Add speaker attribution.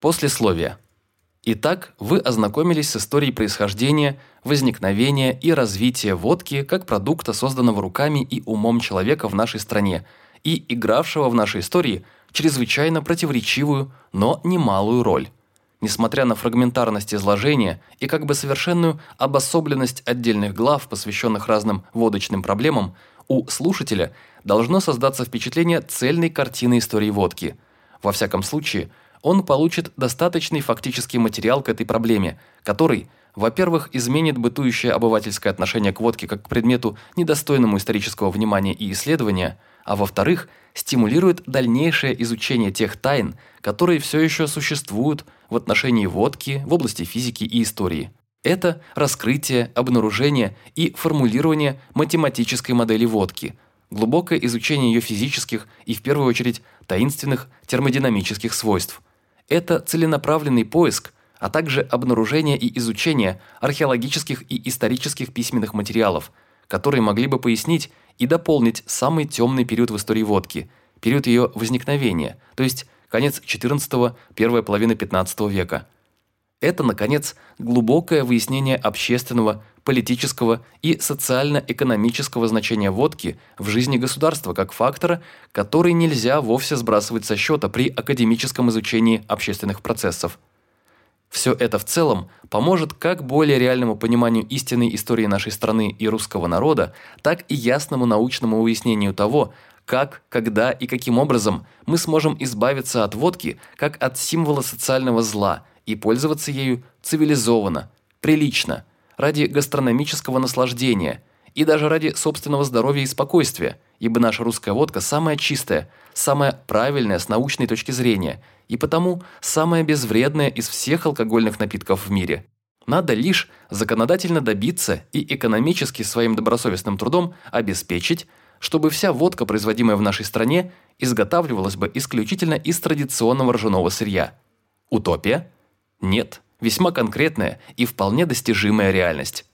Speaker 1: Послесловие. Итак, вы ознакомились с историей происхождения, возникновения и развития водки как продукта, созданного руками и умом человека в нашей стране и игравшего в нашей истории чрезвычайно противоречивую, но немалую роль. Несмотря на фрагментарность изложения и как бы совершенную обособленность отдельных глав, посвященных разным водочным проблемам, у слушателя должно создаться впечатление цельной картины истории водки. Во всяком случае – он получит достаточный фактический материал к этой проблеме, который, во-первых, изменит бытующее обывательское отношение к водке как к предмету, недостойному исторического внимания и исследования, а во-вторых, стимулирует дальнейшее изучение тех тайн, которые все еще существуют в отношении водки в области физики и истории. Это раскрытие, обнаружение и формулирование математической модели водки, глубокое изучение ее физических и, в первую очередь, таинственных термодинамических свойств – это целенаправленный поиск, а также обнаружение и изучение археологических и исторических письменных материалов, которые могли бы пояснить и дополнить самый темный период в истории водки, период ее возникновения, то есть конец XIV – первая половина XV века. Это, наконец, глубокое выяснение общественного, политического и социально-экономического значения водки в жизни государства как фактора, который нельзя вовсе сбрасывать со счета при академическом изучении общественных процессов. Все это в целом поможет как более реальному пониманию истинной истории нашей страны и русского народа, так и ясному научному выяснению того, как, когда и каким образом мы сможем избавиться от водки как от символа социального зла и пользоваться ею цивилизованно, прилично – ради гастрономического наслаждения и даже ради собственного здоровья и спокойствия, ибо наша русская водка самая чистая, самая правильная с научной точки зрения и потому самая безвредная из всех алкогольных напитков в мире. Надо лишь законодательно добиться и экономически своим добросовестным трудом обеспечить, чтобы вся водка, производимая в нашей стране, изготавливалась бы исключительно из традиционного ржаного сырья. Утопия? Нет весьма конкретная и вполне достижимая реальность.